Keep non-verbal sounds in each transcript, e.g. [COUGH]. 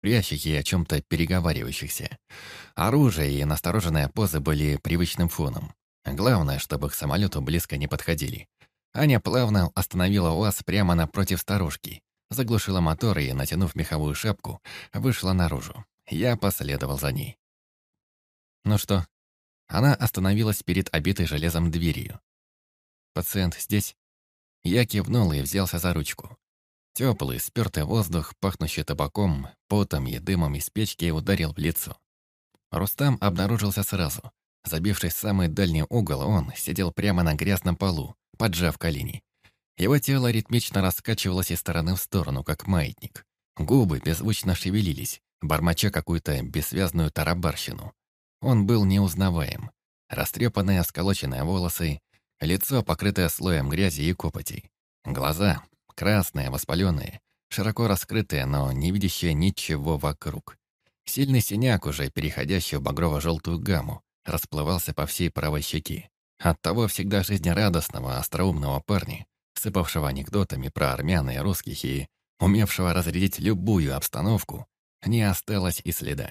прящих и о чем-то переговаривающихся. Оружие и настороженная поза были привычным фоном. Главное, чтобы к самолету близко не подходили. Аня плавно остановила УАЗ прямо напротив сторожки, заглушила мотор и, натянув меховую шапку, вышла наружу. Я последовал за ней. «Ну что?» Она остановилась перед обитой железом дверью. «Пациент здесь?» Я кивнул и взялся за ручку. Теплый, спертый воздух, пахнущий табаком, потом и дымом из печки ударил в лицо. Рустам обнаружился сразу. Забившись в самый дальний угол, он сидел прямо на грязном полу, поджав колени. Его тело ритмично раскачивалось из стороны в сторону, как маятник. Губы беззвучно шевелились, бормоча какую-то бессвязную тарабарщину. Он был неузнаваем. Растрепанные, сколоченные волосы, лицо, покрытое слоем грязи и копоти. Глаза, красные, воспаленные, широко раскрытые, но не видящие ничего вокруг. Сильный синяк, уже переходящий в багрово-желтую гамму, расплывался по всей правой щеке. Оттого всегда жизнерадостного, остроумного парня, сыпавшего анекдотами про армян и русских и умевшего разрядить любую обстановку, не осталось и следа.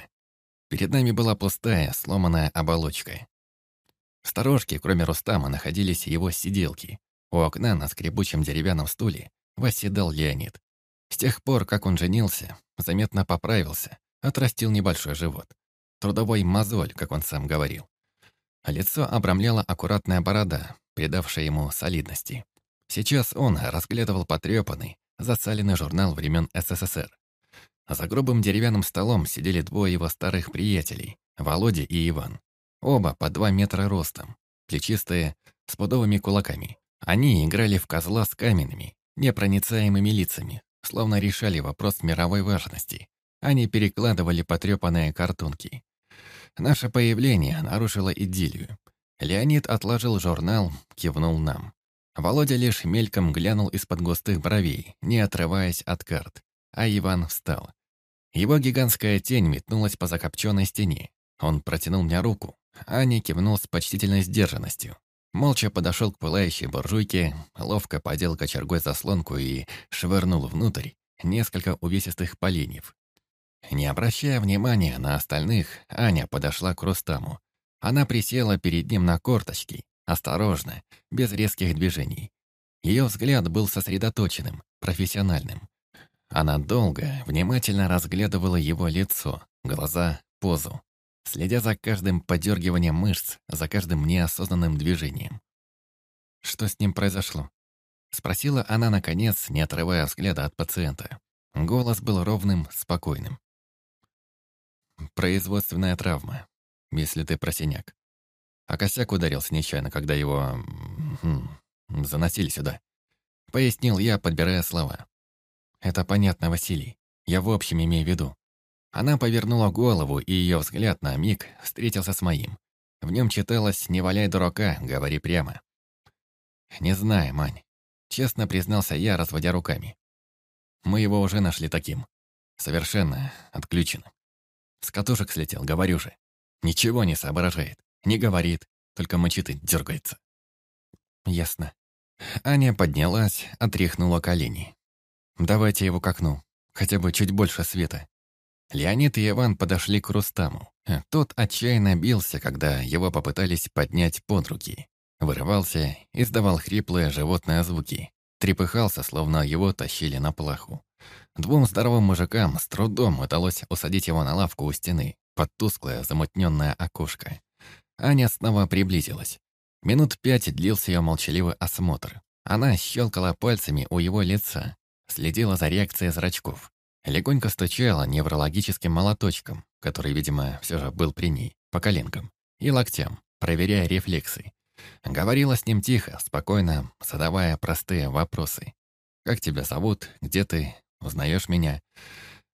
Перед нами была пустая, сломанная оболочка. В сторожке, кроме Рустама, находились его сиделки. У окна на скребучем деревянном стуле восседал Леонид. С тех пор, как он женился, заметно поправился, отрастил небольшой живот. Трудовой мозоль, как он сам говорил. Лицо обрамляла аккуратная борода, придавшая ему солидности. Сейчас он разглядывал потрепанный, засаленный журнал времен СССР. За грубым деревянным столом сидели двое его старых приятелей, Володя и Иван. Оба по два метра ростом, плечистые, с пудовыми кулаками. Они играли в козла с каменными, непроницаемыми лицами, словно решали вопрос мировой важности. Они перекладывали потрепанные картонки. Наше появление нарушило идиллию. Леонид отложил журнал, кивнул нам. Володя лишь мельком глянул из-под густых бровей, не отрываясь от карт. А Иван встал. Его гигантская тень метнулась по закопченной стене. Он протянул мне руку. Аня кивнул с почтительной сдержанностью. Молча подошел к пылающей буржуйке, ловко подел кочергой заслонку и швырнул внутрь несколько увесистых поленьев. Не обращая внимания на остальных, Аня подошла к Рустаму. Она присела перед ним на корточки, осторожно, без резких движений. Ее взгляд был сосредоточенным, профессиональным. Она долго, внимательно разглядывала его лицо, глаза, позу, следя за каждым подергиванием мышц, за каждым неосознанным движением. «Что с ним произошло?» Спросила она, наконец, не отрывая взгляда от пациента. Голос был ровным, спокойным. «Производственная травма, если ты про синяк. А косяк ударился нечаянно, когда его... Хм, заносили сюда». Пояснил я, подбирая слова. «Это понятно, Василий. Я в общем имею в виду». Она повернула голову, и ее взгляд на миг встретился с моим. В нем читалось «Не валяй дурака, говори прямо». «Не знаю, Мань», — честно признался я, разводя руками. «Мы его уже нашли таким. Совершенно отключенным. С катушек слетел, говорю же. Ничего не соображает, не говорит, только мочит и дергается». «Ясно». Аня поднялась, отряхнула колени. «Давайте его к окну. Хотя бы чуть больше света». Леонид и Иван подошли к Рустаму. Тот отчаянно бился, когда его попытались поднять под руки. Вырывался, издавал хриплые животные звуки. Трепыхался, словно его тащили на плаху. Двум здоровым мужикам с трудом удалось усадить его на лавку у стены, под тусклое замутненное окошко. Аня снова приблизилась. Минут пять длился ее молчаливый осмотр. Она щелкала пальцами у его лица, следила за реакцией зрачков. Легонько стучала неврологическим молоточком, который, видимо, все же был при ней, по коленкам, и локтям, проверяя рефлексы. Говорила с ним тихо, спокойно, задавая простые вопросы. «Как тебя зовут? Где ты? Узнаешь меня?»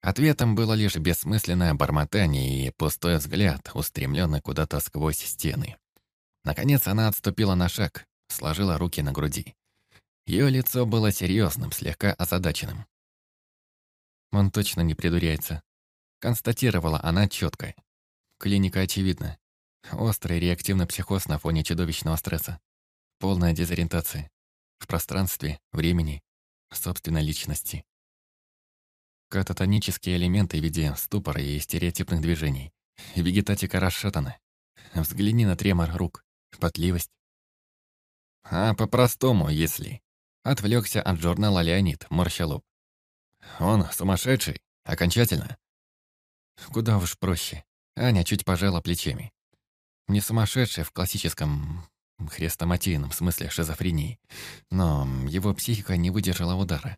Ответом было лишь бессмысленное бормотание и пустой взгляд, устремленный куда-то сквозь стены. Наконец она отступила на шаг, сложила руки на груди. Ее лицо было серьезным, слегка озадаченным. Он точно не придуряется. Констатировала она четко. Клиника очевидна. Острый реактивный психоз на фоне чудовищного стресса. Полная дезориентация. В пространстве, времени, собственной личности. Кататонические элементы в виде ступора и стереотипных движений. Вегетатика расшатана. Взгляни на тремор рук, потливость. А по-простому, если... Отвлекся от журнала Леонид, морща лоб. Он сумасшедший? Окончательно? Куда уж проще. Аня чуть пожала плечами. Не сумасшедший в классическом хрестоматийном смысле шизофрении, но его психика не выдержала удара.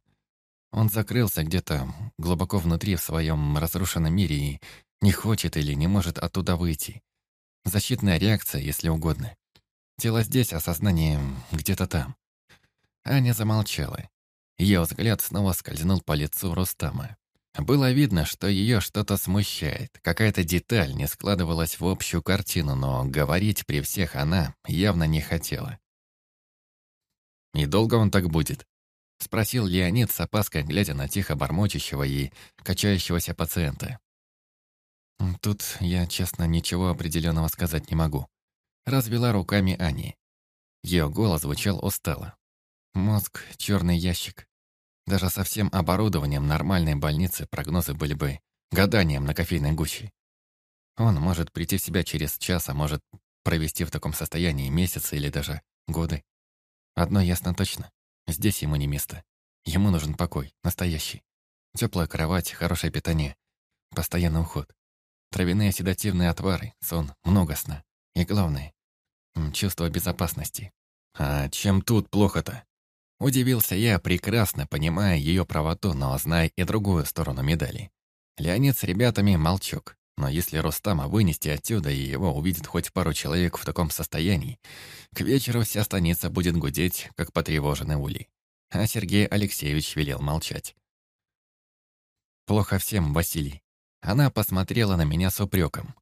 Он закрылся где-то глубоко внутри в своем разрушенном мире и не хочет или не может оттуда выйти. Защитная реакция, если угодно. Тело здесь, а сознание где-то там. Аня замолчала. Ее взгляд снова скользнул по лицу Рустама. Было видно, что ее что-то смущает. Какая-то деталь не складывалась в общую картину, но говорить при всех она явно не хотела. «И долго он так будет?» — спросил Леонид с опаской, глядя на тихо бормочущего и качающегося пациента. «Тут я, честно, ничего определенного сказать не могу», — развела руками Ани. Ее голос звучал устало. «Мозг — черный ящик. Даже со всем оборудованием нормальной больницы прогнозы были бы гаданием на кофейной гуще. Он может прийти в себя через час, а может провести в таком состоянии месяцы или даже годы. Одно ясно точно. Здесь ему не место. Ему нужен покой, настоящий. Теплая кровать, хорошее питание, постоянный уход. Травяные седативные отвары, сон, много сна. И главное — чувство безопасности. А чем тут плохо-то? Удивился я, прекрасно понимая ее правоту, но зная и другую сторону медали. Леонид с ребятами молчок, но если Рустама вынести отсюда и его увидит хоть пару человек в таком состоянии, к вечеру вся станица будет гудеть, как потревоженный улей. А Сергей Алексеевич велел молчать. «Плохо всем, Василий». Она посмотрела на меня с упреком.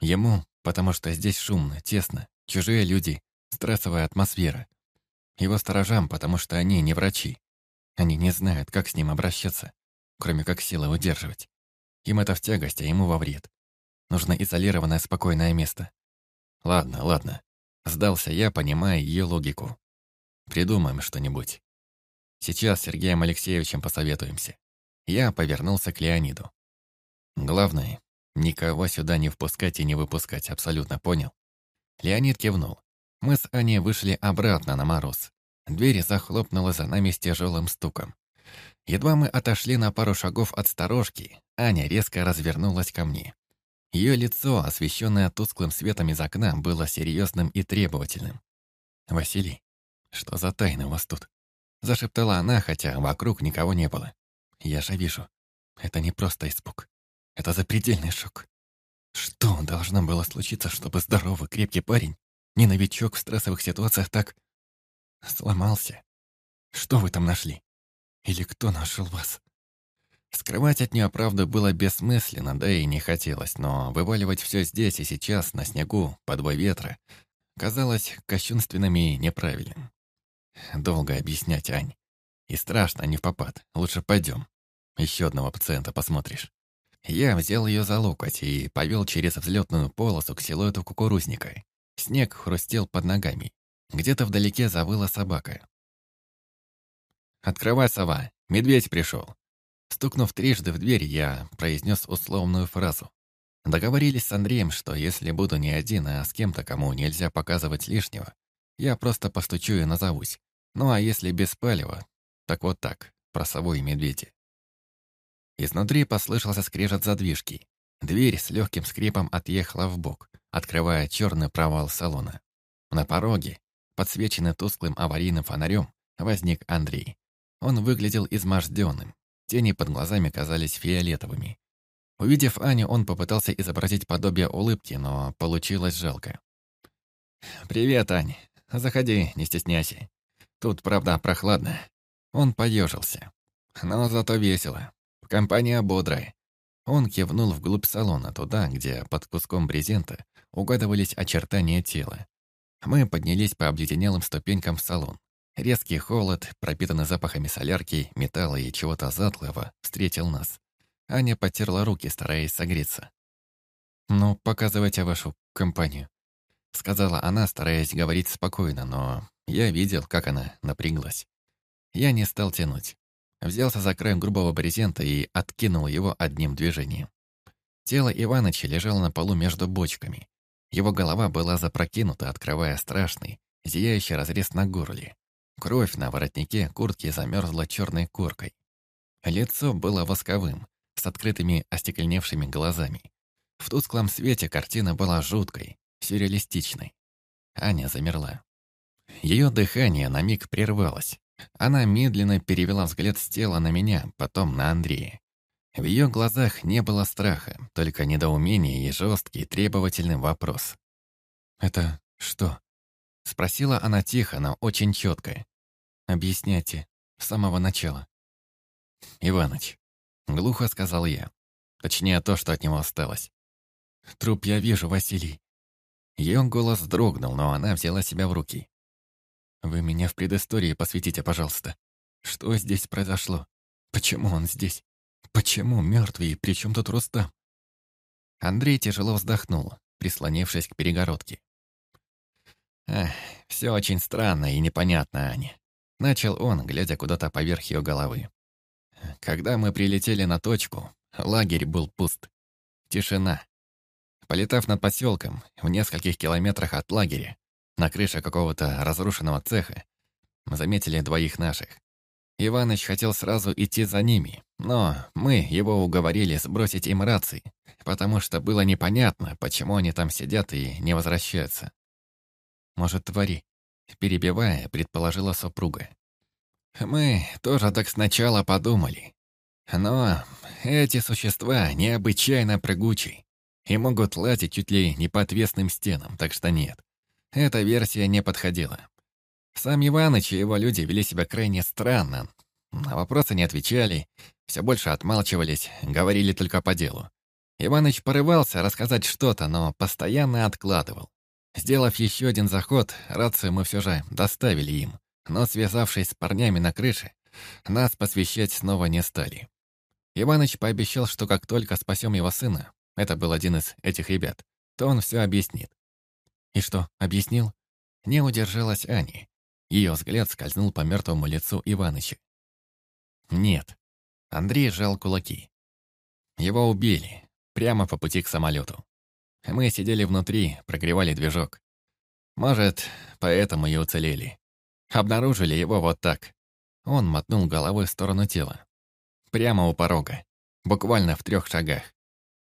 Ему, потому что здесь шумно, тесно, чужие люди, стрессовая атмосфера. Его сторожам, потому что они не врачи. Они не знают, как с ним обращаться, кроме как силы удерживать. Им это в тягость, а ему во вред. Нужно изолированное спокойное место. Ладно, ладно. Сдался я, понимая ее логику. Придумаем что-нибудь. Сейчас с Сергеем Алексеевичем посоветуемся. Я повернулся к Леониду. Главное, никого сюда не впускать и не выпускать, абсолютно понял? Леонид кивнул. Мы с Аней вышли обратно на мороз. Дверь захлопнула за нами с тяжелым стуком. Едва мы отошли на пару шагов от сторожки, Аня резко развернулась ко мне. Ее лицо, освещенное тусклым светом из окна, было серьезным и требовательным. «Василий, что за тайна у вас тут?» Зашептала она, хотя вокруг никого не было. «Я же вижу, это не просто испуг. Это запредельный шок. Что должно было случиться, чтобы здоровый, крепкий парень не новичок в стрессовых ситуациях так сломался. Что вы там нашли? Или кто нашел вас? Скрывать от нее правду было бессмысленно, да и не хотелось, но вываливать все здесь и сейчас, на снегу, под бой ветра, казалось кощунственным и неправильным. Долго объяснять, Ань. И страшно, не в попад. Лучше пойдем. Еще одного пациента посмотришь. Я взял ее за локоть и повел через взлетную полосу к силуэту кукурузника. Снег хрустел под ногами. Где-то вдалеке завыла собака. «Открывай, сова! Медведь пришел!» Стукнув трижды в дверь, я произнес условную фразу. Договорились с Андреем, что если буду не один, а с кем-то, кому нельзя показывать лишнего, я просто постучу и назовусь. Ну а если без палева, так вот так, про сову и медведи. Изнутри послышался скрежет задвижки. Дверь с легким скрипом отъехала в бок открывая черный провал салона. На пороге, подсвеченный тусклым аварийным фонарем, возник Андрей. Он выглядел изможденным. Тени под глазами казались фиолетовыми. Увидев Аню, он попытался изобразить подобие улыбки, но получилось жалко. «Привет, Ань. Заходи, не стесняйся. Тут, правда, прохладно». Он поежился. Но зато весело. Компания бодрая. Он кивнул вглубь салона, туда, где под куском брезента угадывались очертания тела. Мы поднялись по обледенелым ступенькам в салон. Резкий холод, пропитанный запахами солярки, металла и чего-то затлого, встретил нас. Аня потерла руки, стараясь согреться. «Ну, показывайте вашу компанию», — сказала она, стараясь говорить спокойно, но я видел, как она напряглась. Я не стал тянуть. взялся за край грубого брезента и откинул его одним движением. Тело Иваныча лежало на полу между бочками. Его голова была запрокинута, открывая страшный, зияющий разрез на горле. Кровь на воротнике куртки замерзла черной коркой. Лицо было восковым, с открытыми остекленевшими глазами. В тусклом свете картина была жуткой, сюрреалистичной. Аня замерла. Ее дыхание на миг прервалось. Она медленно перевела взгляд с тела на меня, потом на Андрея. В ее глазах не было страха, только недоумение и жесткий, требовательный вопрос. «Это что?» — спросила она тихо, но очень четко. «Объясняйте, с самого начала». «Иваныч», — глухо сказал я. Точнее, то, что от него осталось. «Труп я вижу, Василий». Ее голос дрогнул, но она взяла себя в руки. «Вы меня в предыстории посвятите, пожалуйста. Что здесь произошло? Почему он здесь? Почему мертвый? Причем тут Рустам?» Андрей тяжело вздохнул, прислонившись к перегородке. «Эх, все очень странно и непонятно, Аня», — начал он, глядя куда-то поверх ее головы. «Когда мы прилетели на точку, лагерь был пуст. Тишина. Полетав над поселком, в нескольких километрах от лагеря, на крыше какого-то разрушенного цеха, мы заметили двоих наших. Иваныч хотел сразу идти за ними, но мы его уговорили сбросить им рации, потому что было непонятно, почему они там сидят и не возвращаются. «Может, твари?» Перебивая, предположила супруга. «Мы тоже так сначала подумали. Но эти существа необычайно прыгучие и могут лазить чуть ли не по отвесным стенам, так что нет. Эта версия не подходила. Сам Иваныч и его люди вели себя крайне странно. На вопросы не отвечали, все больше отмалчивались, говорили только по делу. Иваныч порывался рассказать что-то, но постоянно откладывал. Сделав еще один заход, рацию мы все же доставили им, но, связавшись с парнями на крыше, нас посвящать снова не стали. Иваныч пообещал, что как только спасем его сына, это был один из этих ребят, то он все объяснит. И что, объяснил? Не удержалась Ани. Ее взгляд скользнул по мертвому лицу Иваныча. Нет. Андрей сжал кулаки. Его убили, прямо по пути к самолету. Мы сидели внутри, прогревали движок. Может, поэтому и уцелели. Обнаружили его вот так. Он мотнул головой в сторону тела. Прямо у порога. Буквально в трех шагах.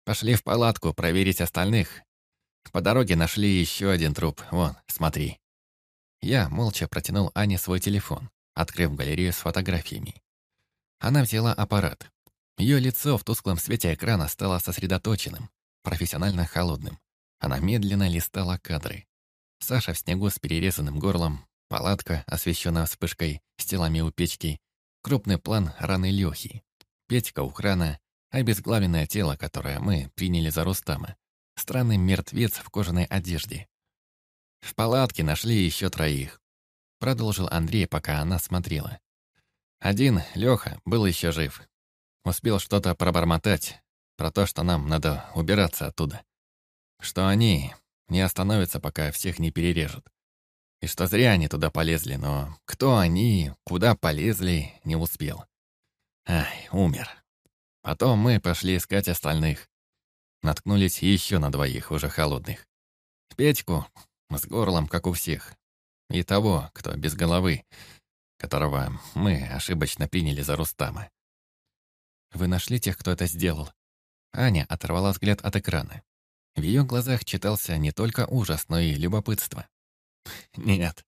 Пошли в палатку проверить остальных. По дороге нашли еще один труп. Вон, смотри. Я молча протянул Ане свой телефон, открыв галерею с фотографиями. Она взяла аппарат. Ее лицо в тусклом свете экрана стало сосредоточенным, профессионально холодным. Она медленно листала кадры. Саша в снегу с перерезанным горлом, палатка, освещенная вспышкой, с телами у печки, крупный план раны Лёхи, Петька у крана, обезглавленное тело, которое мы приняли за Рустама, странный мертвец в кожаной одежде. В палатке нашли еще троих. Продолжил Андрей, пока она смотрела. Один, Леха, был еще жив. Успел что-то пробормотать про то, что нам надо убираться оттуда. Что они не остановятся, пока всех не перережут. И что зря они туда полезли, но кто они, куда полезли, не успел. Ай, умер. Потом мы пошли искать остальных. Наткнулись еще на двоих, уже холодных. Петьку с горлом, как у всех. И того, кто без головы, которого мы ошибочно приняли за Рустама. «Вы нашли тех, кто это сделал?» Аня оторвала взгляд от экрана. В ее глазах читался не только ужас, но и любопытство. «Нет».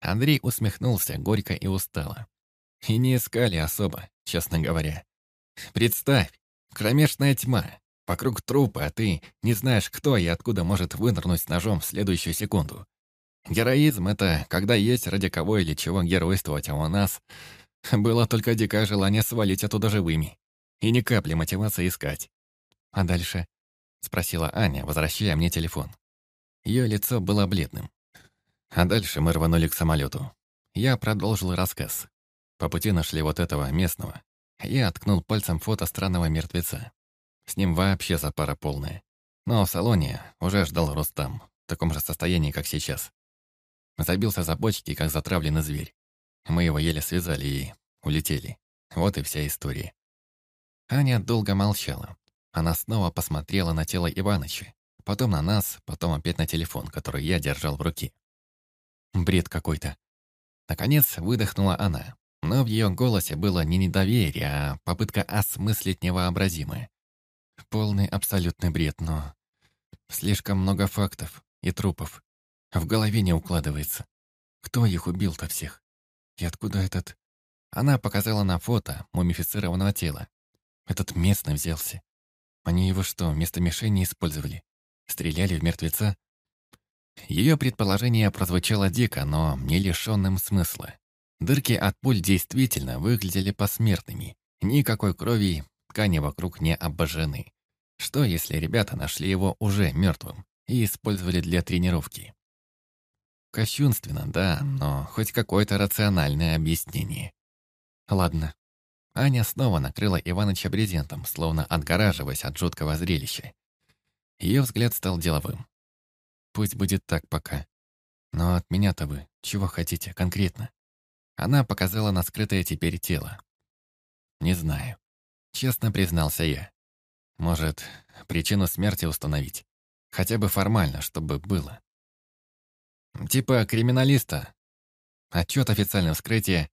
Андрей усмехнулся горько и устало. И не искали особо, честно говоря. Представь, кромешная тьма, вокруг трупа, а ты не знаешь, кто и откуда может вынырнуть с ножом в следующую секунду. Героизм — это когда есть ради кого или чего геройствовать, а у нас было только дикое желание свалить оттуда живыми. И ни капли мотивации искать. «А дальше?» — спросила Аня, возвращая мне телефон. Ее лицо было бледным. А дальше мы рванули к самолету. Я продолжил рассказ. По пути нашли вот этого местного. Я откнул пальцем фото странного мертвеца. С ним вообще запара полная. Но в салоне уже ждал Рустам, в таком же состоянии, как сейчас. Забился за бочки, как затравленный зверь. Мы его еле связали и улетели. Вот и вся история. Аня долго молчала. Она снова посмотрела на тело Иваныча, потом на нас, потом опять на телефон, который я держал в руке. Бред какой-то. Наконец выдохнула она, но в ее голосе было не недоверие, а попытка осмыслить невообразимое. Полный абсолютный бред, но слишком много фактов и трупов. В голове не укладывается. Кто их убил-то всех? И откуда этот... Она показала на фото мумифицированного тела. Этот местный взялся. Они его что, вместо мишени использовали? Стреляли в мертвеца? Ее предположение прозвучало дико, но не лишенным смысла. Дырки от пуль действительно выглядели посмертными. Никакой крови, ткани вокруг не обожжены. Что, если ребята нашли его уже мертвым и использовали для тренировки? Кощунственно, да, но хоть какое-то рациональное объяснение. Ладно, Аня снова накрыла Иваныча брезентом, словно отгораживаясь от жуткого зрелища. Ее взгляд стал деловым. «Пусть будет так пока. Но от меня-то вы чего хотите конкретно?» Она показала на скрытое теперь тело. «Не знаю. Честно признался я. Может, причину смерти установить? Хотя бы формально, чтобы было. Типа криминалиста. Отчет официального вскрытия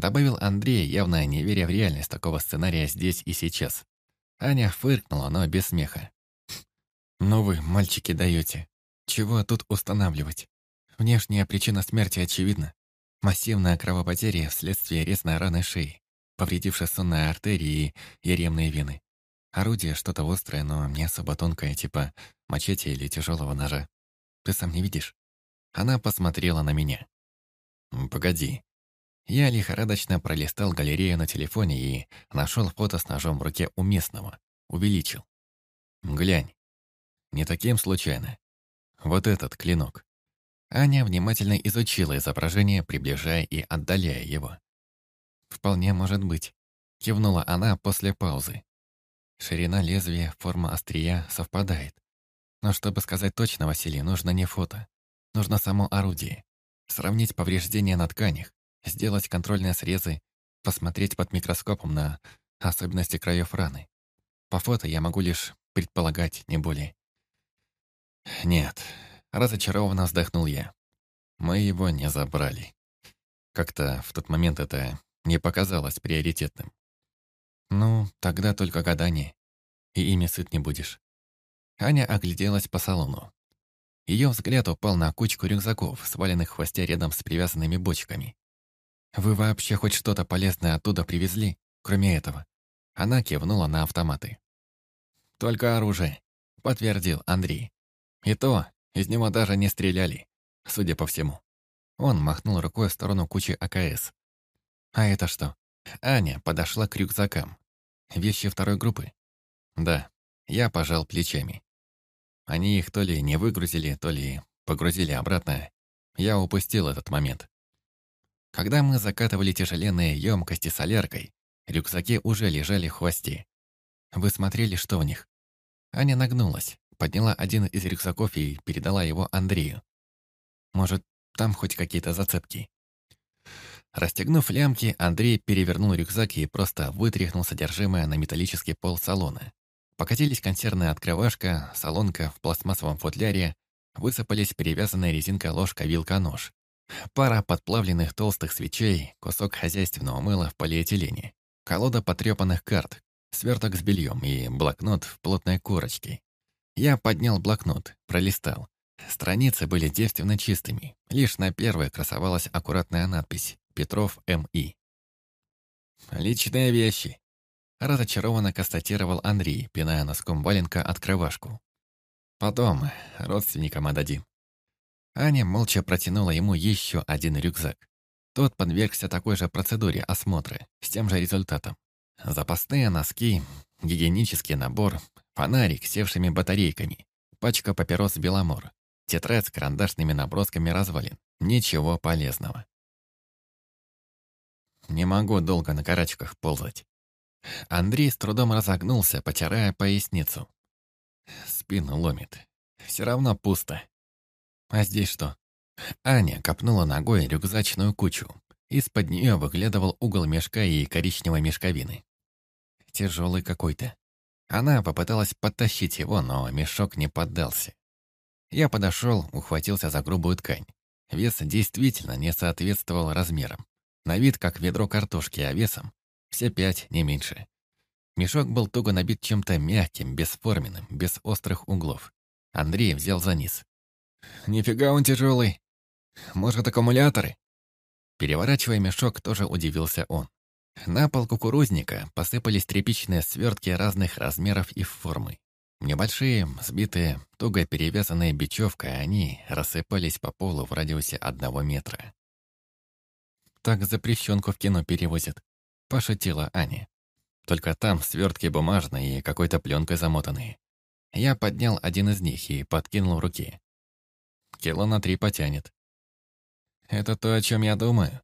Добавил Андрей, явно не веря в реальность такого сценария здесь и сейчас. Аня фыркнула, но без смеха. «Ну вы, мальчики, даете. Чего тут устанавливать? Внешняя причина смерти очевидна. Массивная кровопотеря вследствие резной раны шеи, повредившей сонные артерии и еремные вены. Орудие что-то острое, но не особо тонкое, типа мачете или тяжелого ножа. Ты сам не видишь?» Она посмотрела на меня. «Погоди, я лихорадочно пролистал галерею на телефоне и нашел фото с ножом в руке у местного. Увеличил. Глянь. Не таким случайно. Вот этот клинок. Аня внимательно изучила изображение, приближая и отдаляя его. «Вполне может быть», — кивнула она после паузы. Ширина лезвия, форма острия совпадает. Но чтобы сказать точно, Василий, нужно не фото. Нужно само орудие. Сравнить повреждения на тканях, сделать контрольные срезы, посмотреть под микроскопом на особенности краев раны. По фото я могу лишь предполагать, не более. Нет, разочарованно вздохнул я. Мы его не забрали. Как-то в тот момент это не показалось приоритетным. Ну, тогда только гадание. И ими сыт не будешь. Аня огляделась по салону. Ее взгляд упал на кучку рюкзаков, сваленных в хвосте рядом с привязанными бочками. «Вы вообще хоть что-то полезное оттуда привезли, кроме этого?» Она кивнула на автоматы. «Только оружие», — подтвердил Андрей. «И то, из него даже не стреляли, судя по всему». Он махнул рукой в сторону кучи АКС. «А это что?» Аня подошла к рюкзакам. «Вещи второй группы?» «Да». Я пожал плечами. Они их то ли не выгрузили, то ли погрузили обратно. Я упустил этот момент. Когда мы закатывали тяжеленные емкости соляркой, рюкзаки уже лежали в хвосте. Вы смотрели, что в них? Аня нагнулась, подняла один из рюкзаков и передала его Андрею. Может, там хоть какие-то зацепки? Расстегнув лямки, Андрей перевернул рюкзак и просто вытряхнул содержимое на металлический пол салона. Покатились консервная открывашка, салонка в пластмассовом футляре, высыпались перевязанная резинкой ложка-вилка-нож. Пара подплавленных толстых свечей, кусок хозяйственного мыла в полиэтилене, колода потрепанных карт, сверток с бельем и блокнот в плотной корочке. Я поднял блокнот, пролистал. Страницы были девственно чистыми. Лишь на первой красовалась аккуратная надпись «Петров М.И». «Личные вещи», — разочарованно констатировал Андрей, пиная носком валенка открывашку. «Потом родственникам отдадим». Аня молча протянула ему еще один рюкзак. Тот подвергся такой же процедуре осмотра, с тем же результатом. Запасные носки, гигиенический набор, фонарик с севшими батарейками, пачка папирос «Беломор», тетрадь с карандашными набросками развалин. Ничего полезного. Не могу долго на карачках ползать. Андрей с трудом разогнулся, потирая поясницу. Спину ломит. Все равно пусто. А здесь что? Аня копнула ногой рюкзачную кучу. Из-под нее выглядывал угол мешка и коричневой мешковины. Тяжелый какой-то. Она попыталась подтащить его, но мешок не поддался. Я подошел, ухватился за грубую ткань. Вес действительно не соответствовал размерам. На вид как ведро картошки, а весом все пять, не меньше. Мешок был туго набит чем-то мягким, бесформенным, без острых углов. Андрей взял за низ. «Нифига он тяжелый. Может, аккумуляторы?» Переворачивая мешок, тоже удивился он. На пол кукурузника посыпались тряпичные свертки разных размеров и формы. Небольшие, сбитые, туго перевязанные бечевкой, они рассыпались по полу в радиусе одного метра. «Так запрещенку в кино перевозят», — пошутила Аня. «Только там свертки бумажные и какой-то пленкой замотанные. Я поднял один из них и подкинул руки. Кило на три потянет. Это то, о чем я думаю.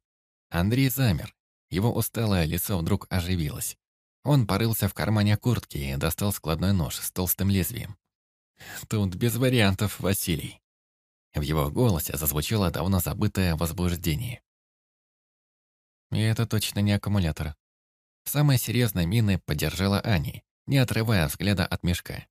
Андрей замер. Его усталое лицо вдруг оживилось. Он порылся в кармане куртки и достал складной нож с толстым лезвием. «Тут без вариантов, Василий». В его голосе зазвучало давно забытое возбуждение. И это точно не аккумулятор. Самой серьезной мины поддержала Ани, не отрывая взгляда от мешка.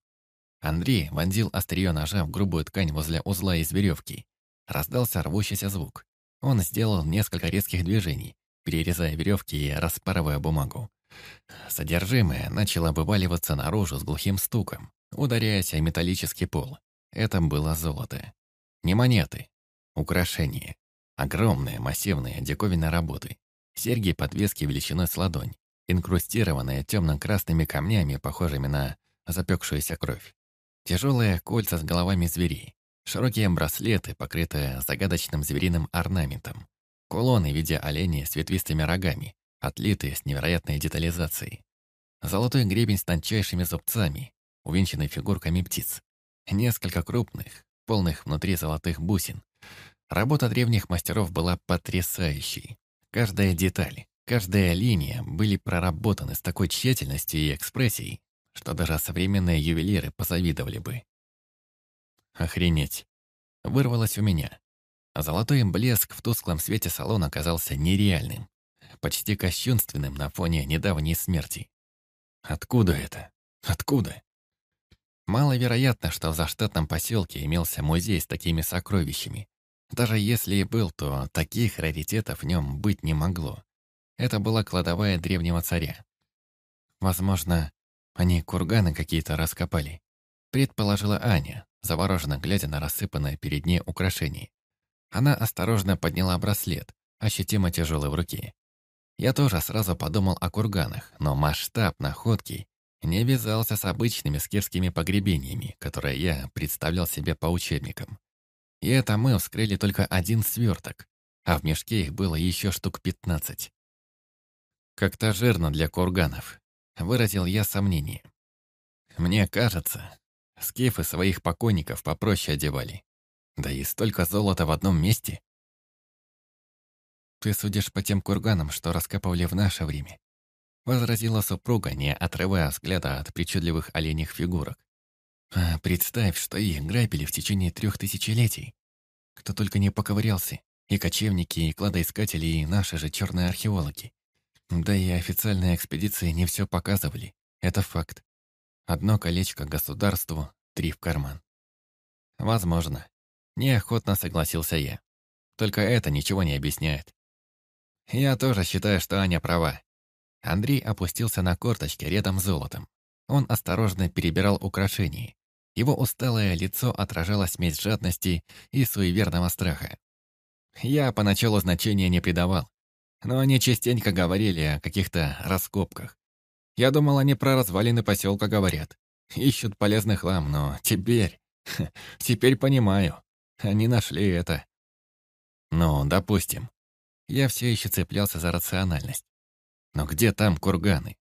Андрей вонзил острие ножа в грубую ткань возле узла из веревки. Раздался рвущийся звук. Он сделал несколько резких движений, перерезая веревки и распарывая бумагу. Содержимое начало вываливаться наружу с глухим стуком, ударяясь о металлический пол. Это было золото. Не монеты. Украшения. Огромные, массивные, диковинные работы. Серьги-подвески величиной с ладонь, инкрустированные темно-красными камнями, похожими на запекшуюся кровь. Тяжелые кольца с головами зверей, широкие браслеты, покрытые загадочным звериным орнаментом, кулоны в виде оленей с ветвистыми рогами, отлитые с невероятной детализацией, золотой гребень с тончайшими зубцами, увенчанный фигурками птиц, несколько крупных, полных внутри золотых бусин. Работа древних мастеров была потрясающей. Каждая деталь, каждая линия были проработаны с такой тщательностью и экспрессией, что даже современные ювелиры позавидовали бы. Охренеть. Вырвалось у меня. Золотой блеск в тусклом свете салона оказался нереальным, почти кощунственным на фоне недавней смерти. Откуда это? Откуда? Маловероятно, что в заштатном поселке имелся музей с такими сокровищами. Даже если и был, то таких раритетов в нем быть не могло. Это была кладовая древнего царя. Возможно, они курганы какие-то раскопали. Предположила Аня, завороженно глядя на рассыпанное перед ней украшение. Она осторожно подняла браслет, ощутимо тяжелый в руке. Я тоже сразу подумал о курганах, но масштаб находки не вязался с обычными скирскими погребениями, которые я представлял себе по учебникам. И это мы вскрыли только один сверток, а в мешке их было еще штук пятнадцать. Как-то жирно для курганов, Выразил я сомнение. Мне кажется, скифы своих покойников попроще одевали. Да и столько золота в одном месте. Ты судишь по тем курганам, что раскапывали в наше время. Возразила супруга, не отрывая взгляда от причудливых оленьих фигурок. А представь, что их грабили в течение трех тысячелетий. Кто только не поковырялся. И кочевники, и кладоискатели, и наши же черные археологи. Да и официальные экспедиции не все показывали. Это факт. Одно колечко государству, три в карман. Возможно. Неохотно согласился я. Только это ничего не объясняет. Я тоже считаю, что Аня права. Андрей опустился на корточки рядом с золотом. Он осторожно перебирал украшения. Его усталое лицо отражало смесь жадности и суеверного страха. Я поначалу значения не придавал но они частенько говорили о каких-то раскопках. Я думал, они про развалины поселка говорят. Ищут полезный хлам, но теперь... [LAUGHS] Теперь понимаю. Они нашли это. Ну, допустим. Я все еще цеплялся за рациональность. Но где там курганы?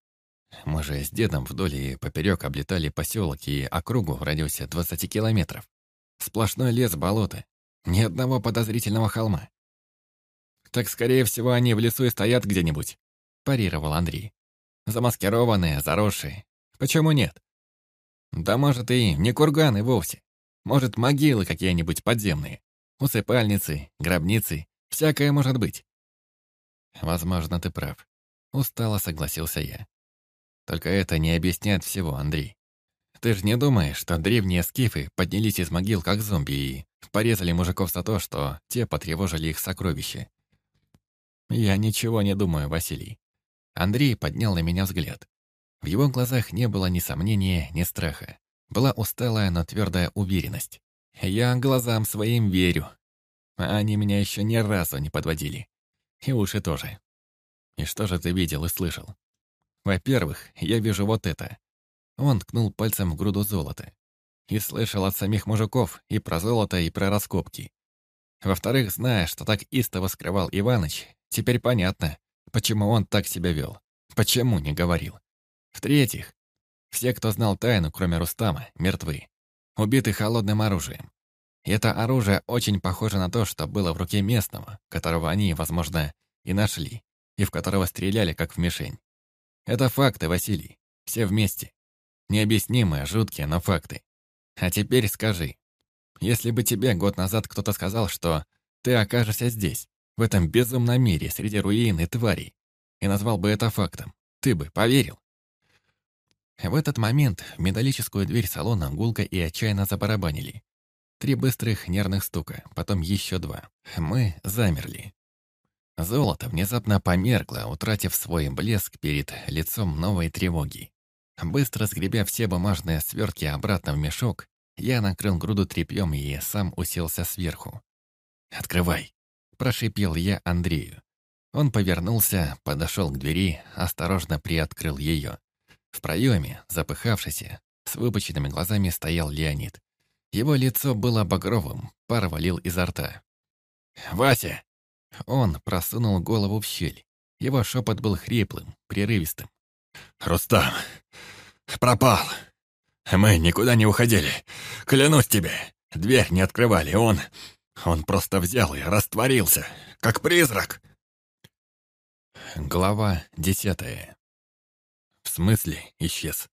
Мы же с дедом вдоль и поперек облетали поселок и округу в радиусе 20 километров. Сплошной лес болота. Ни одного подозрительного холма. «Так, скорее всего, они в лесу и стоят где-нибудь», – парировал Андрей. «Замаскированные, заросшие. Почему нет? Да может и не курганы вовсе. Может, могилы какие-нибудь подземные. Усыпальницы, гробницы. Всякое может быть. Возможно, ты прав. Устало согласился я. Только это не объясняет всего, Андрей. Ты же не думаешь, что древние скифы поднялись из могил как зомби и порезали мужиков за то, что те потревожили их сокровища? Я ничего не думаю, Василий. Андрей поднял на меня взгляд. В его глазах не было ни сомнения, ни страха. Была усталая, но твердая уверенность. Я глазам своим верю. Они меня еще ни разу не подводили. И уши тоже. И что же ты видел и слышал? Во-первых, я вижу вот это. Он ткнул пальцем в груду золота. И слышал от самих мужиков и про золото, и про раскопки. Во-вторых, зная, что так истово скрывал Иваныч, теперь понятно, почему он так себя вел. Почему не говорил. В-третьих, все, кто знал тайну, кроме Рустама, мертвы. Убиты холодным оружием. И это оружие очень похоже на то, что было в руке местного, которого они, возможно, и нашли, и в которого стреляли, как в мишень. Это факты, Василий. Все вместе. Необъяснимые, жуткие, но факты. А теперь скажи, если бы тебе год назад кто-то сказал, что ты окажешься здесь, в этом безумном мире, среди руин и тварей, и назвал бы это фактом, ты бы поверил? В этот момент в металлическую дверь салона гулко и отчаянно забарабанили. Три быстрых нервных стука, потом еще два. Мы замерли. Золото внезапно померкло, утратив свой блеск перед лицом новой тревоги. Быстро сгребя все бумажные свертки обратно в мешок, я накрыл груду тряпьем и сам уселся сверху. «Открывай!» – прошипел я Андрею. Он повернулся, подошел к двери, осторожно приоткрыл ее. В проеме, запыхавшийся, с выпученными глазами стоял Леонид. Его лицо было багровым, пар валил изо рта. «Вася!» Он просунул голову в щель. Его шепот был хриплым, прерывистым. «Рустам! Пропал! Мы никуда не уходили. Клянусь тебе, дверь не открывали. Он... Он просто взял и растворился, как призрак!» Глава десятая в смысле исчез?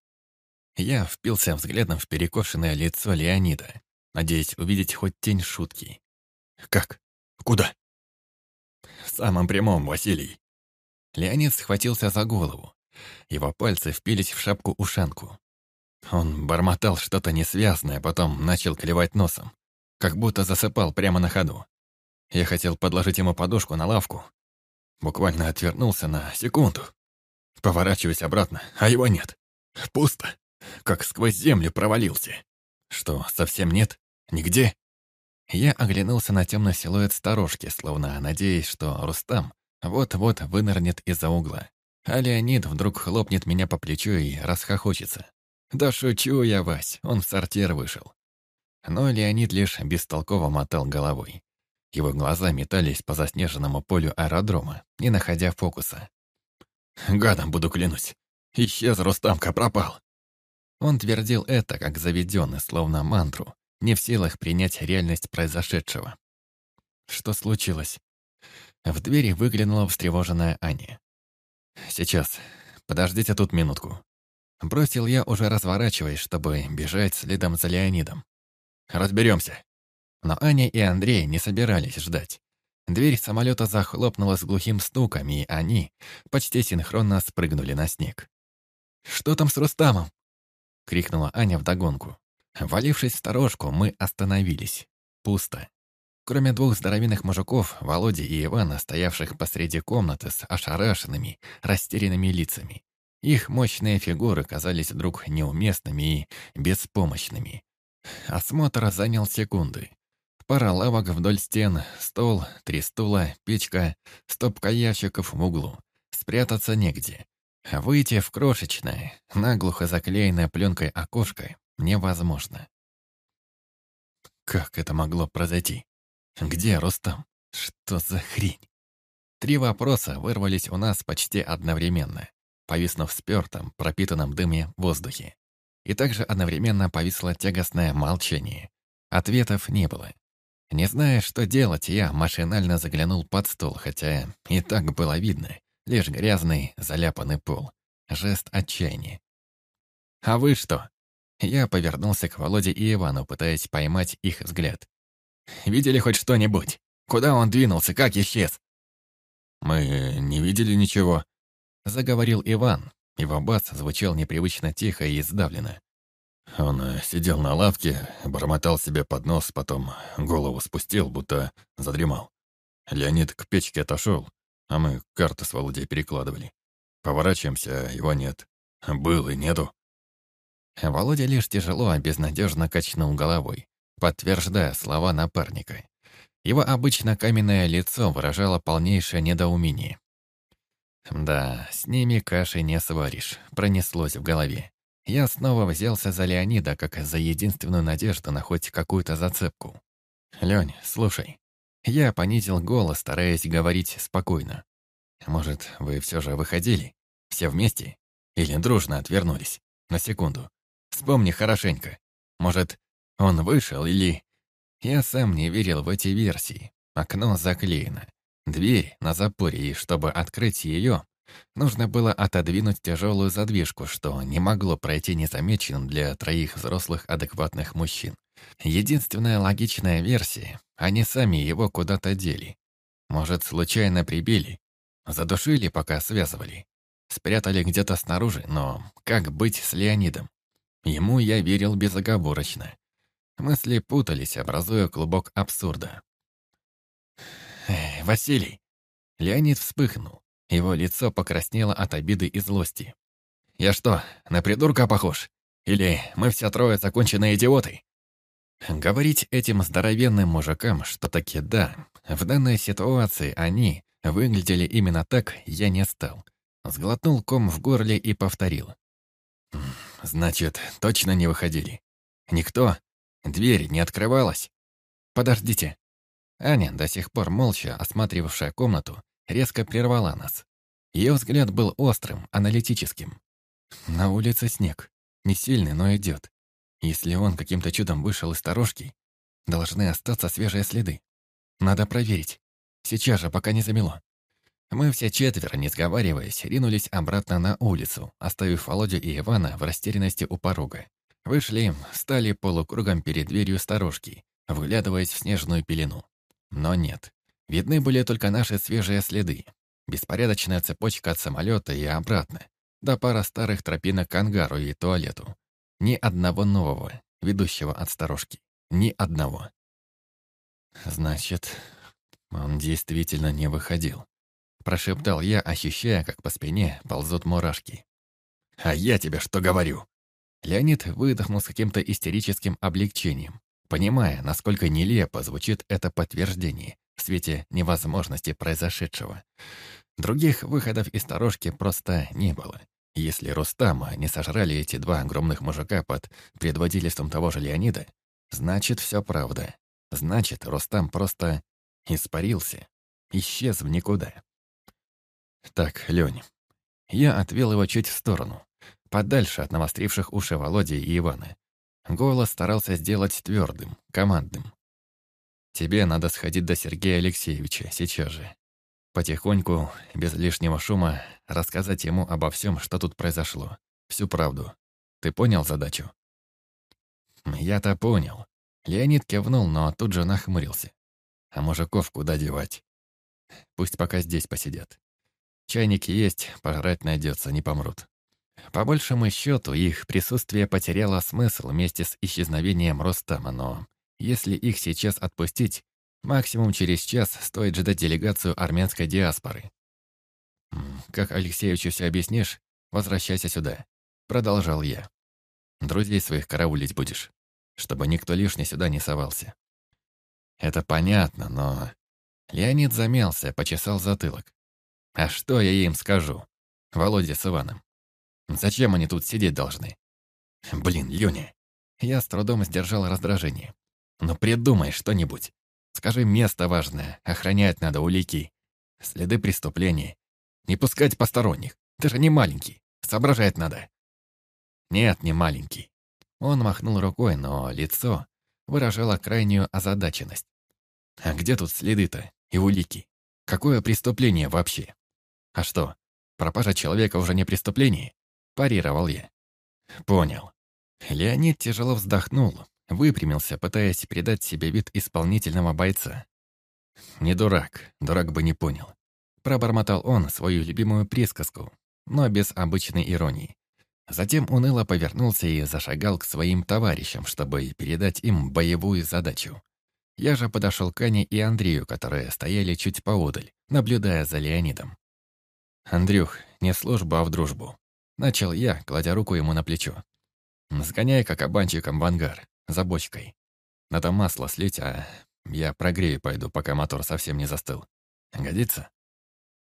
Я впился взглядом в перекошенное лицо Леонида, надеясь увидеть хоть тень шутки. «Как? Куда?» «В самом прямом, Василий». Леонид схватился за голову. Его пальцы впились в шапку-ушанку. Он бормотал что-то несвязное, потом начал клевать носом, как будто засыпал прямо на ходу. Я хотел подложить ему подушку на лавку. Буквально отвернулся на секунду. Поворачиваюсь обратно, а его нет. Пусто. Как сквозь землю провалился. Что, совсем нет? Нигде? Я оглянулся на темный силуэт сторожки, словно надеясь, что Рустам вот-вот вынырнет из-за угла. А Леонид вдруг хлопнет меня по плечу и расхохочется. «Да шучу я, Вась, он в сортир вышел». Но Леонид лишь бестолково мотал головой. Его глаза метались по заснеженному полю аэродрома, не находя фокуса. Гадом буду клянусь. Исчез Рустамка, пропал. Он твердил это, как заведенный, словно мантру, не в силах принять реальность произошедшего. Что случилось? В двери выглянула встревоженная Аня. «Сейчас. Подождите тут минутку». Бросил я, уже разворачиваясь, чтобы бежать следом за Леонидом. «Разберемся». Но Аня и Андрей не собирались ждать. Дверь самолета захлопнулась с глухим стуком, и они почти синхронно спрыгнули на снег. «Что там с Рустамом?» — крикнула Аня вдогонку. Валившись в сторожку, мы остановились. Пусто. Кроме двух здоровенных мужиков, Володи и Ивана, стоявших посреди комнаты с ошарашенными, растерянными лицами. Их мощные фигуры казались вдруг неуместными и беспомощными. Осмотр занял секунды. Пара лавок вдоль стен, стол, три стула, печка, стопка ящиков в углу. Спрятаться негде. Выйти в крошечное, наглухо заклеенное пленкой окошко невозможно. Как это могло произойти? Где Рустам? Что за хрень? Три вопроса вырвались у нас почти одновременно, повиснув в спёртом, пропитанном дыме воздухе. И также одновременно повисло тягостное молчание. Ответов не было. Не зная, что делать, я машинально заглянул под стол, хотя и так было видно. Лишь грязный, заляпанный пол. Жест отчаяния. «А вы что?» Я повернулся к Володе и Ивану, пытаясь поймать их взгляд. «Видели хоть что-нибудь? Куда он двинулся? Как исчез?» мы не видели ничего», — заговорил Иван. Его бас звучал непривычно тихо и сдавленно. Он сидел на лавке, бормотал себе под нос, потом голову спустил, будто задремал. Леонид к печке отошел, а мы карты с Володей перекладывали. Поворачиваемся, его нет. Был и нету. Володя лишь тяжело, и безнадежно качнул головой, подтверждая слова напарника. Его обычно каменное лицо выражало полнейшее недоумение. «Да, с ними каши не сваришь», — пронеслось в голове. Я снова взялся за Леонида, как за единственную надежду на хоть какую-то зацепку. «Лёнь, слушай». Я понизил голос, стараясь говорить спокойно. «Может, вы все же выходили? Все вместе? Или дружно отвернулись? На секунду. Вспомни хорошенько. Может, он вышел или...» Я сам не верил в эти версии. Окно заклеено. Дверь на запоре, и чтобы открыть ее, нужно было отодвинуть тяжелую задвижку, что не могло пройти незамеченным для троих взрослых адекватных мужчин. Единственная логичная версия — они сами его куда-то дели. Может, случайно прибили, задушили, пока связывали. Спрятали где-то снаружи, но как быть с Леонидом? Ему я верил безоговорочно. Мысли путались, образуя клубок абсурда. «Василий!» Леонид вспыхнул. Его лицо покраснело от обиды и злости. «Я что, на придурка похож? Или мы все трое законченные идиоты?» Говорить этим здоровенным мужикам, что таки да, в данной ситуации они выглядели именно так, я не стал. Сглотнул ком в горле и повторил. «Значит, точно не выходили? Никто? Дверь не открывалась?» «Подождите», Аня, до сих пор молча осматривавшая комнату, резко прервала нас. Ее взгляд был острым, аналитическим. На улице снег. Не сильный, но идет. Если он каким-то чудом вышел из сторожки, должны остаться свежие следы. Надо проверить. Сейчас же, пока не замело. Мы все четверо, не сговариваясь, ринулись обратно на улицу, оставив Володю и Ивана в растерянности у порога. Вышли, стали полукругом перед дверью сторожки, вглядываясь в снежную пелену. Но нет. Видны были только наши свежие следы. Беспорядочная цепочка от самолета и обратно. Да пара старых тропинок к ангару и туалету. Ни одного нового, ведущего от сторожки. Ни одного. Значит, он действительно не выходил. Прошептал я, ощущая, как по спине ползут мурашки. «А я тебе что говорю?» Леонид выдохнул с каким-то истерическим облегчением понимая, насколько нелепо звучит это подтверждение в свете невозможности произошедшего. Других выходов из сторожки просто не было. Если Рустама не сожрали эти два огромных мужика под предводительством того же Леонида, значит, все правда. Значит, Рустам просто испарился, исчез в никуда. Так, Лёнь, я отвел его чуть в сторону, подальше от навостривших уши Володи и Ивана, Голос старался сделать твердым, командным. «Тебе надо сходить до Сергея Алексеевича сейчас же. Потихоньку, без лишнего шума, рассказать ему обо всем, что тут произошло. Всю правду. Ты понял задачу?» «Я-то понял». Леонид кивнул, но тут же нахмурился. «А мужиков куда девать? Пусть пока здесь посидят. Чайники есть, пожрать найдется, не помрут. По большему счету, их присутствие потеряло смысл вместе с исчезновением Ростама, но если их сейчас отпустить, максимум через час стоит ждать делегацию армянской диаспоры. «Как Алексеевичу все объяснишь, возвращайся сюда», — продолжал я. «Друзей своих караулить будешь, чтобы никто лишний сюда не совался». «Это понятно, но...» Леонид замялся, почесал затылок. «А что я им скажу? Володя с Иваном. Зачем они тут сидеть должны? Блин, Лёня. Я с трудом сдержал раздражение. Ну придумай что-нибудь. Скажи место важное, охранять надо улики. Следы преступления. Не пускать посторонних. Ты же не маленький. Соображать надо. Нет, не маленький. Он махнул рукой, но лицо выражало крайнюю озадаченность. А где тут следы-то и улики? Какое преступление вообще? А что, пропажа человека уже не преступление? Парировал я. Понял. Леонид тяжело вздохнул, выпрямился, пытаясь придать себе вид исполнительного бойца. Не дурак, дурак бы не понял. Пробормотал он свою любимую присказку, но без обычной иронии. Затем уныло повернулся и зашагал к своим товарищам, чтобы передать им боевую задачу. Я же подошел к Ане и Андрею, которые стояли чуть поодаль, наблюдая за Леонидом. «Андрюх, не в службу, а в дружбу». Начал я, кладя руку ему на плечо. «Сгоняй-ка кабанчиком в ангар, за бочкой. Надо масло слить, а я прогрею пойду, пока мотор совсем не застыл. Годится?»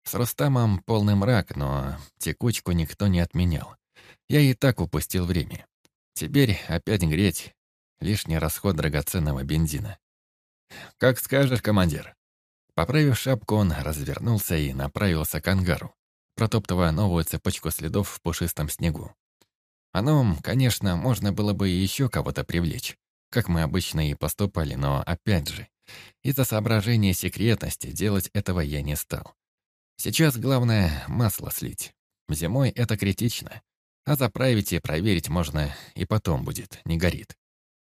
С Рустамом полный мрак, но текучку никто не отменял. Я и так упустил время. Теперь опять греть. Лишний расход драгоценного бензина. «Как скажешь, командир». Поправив шапку, он развернулся и направился к ангару, протоптывая новую цепочку следов в пушистом снегу. Оно, конечно, можно было бы еще кого-то привлечь, как мы обычно и поступали, но, опять же, из-за соображения секретности делать этого я не стал. Сейчас главное — масло слить. Зимой это критично, а заправить и проверить можно и потом будет, не горит.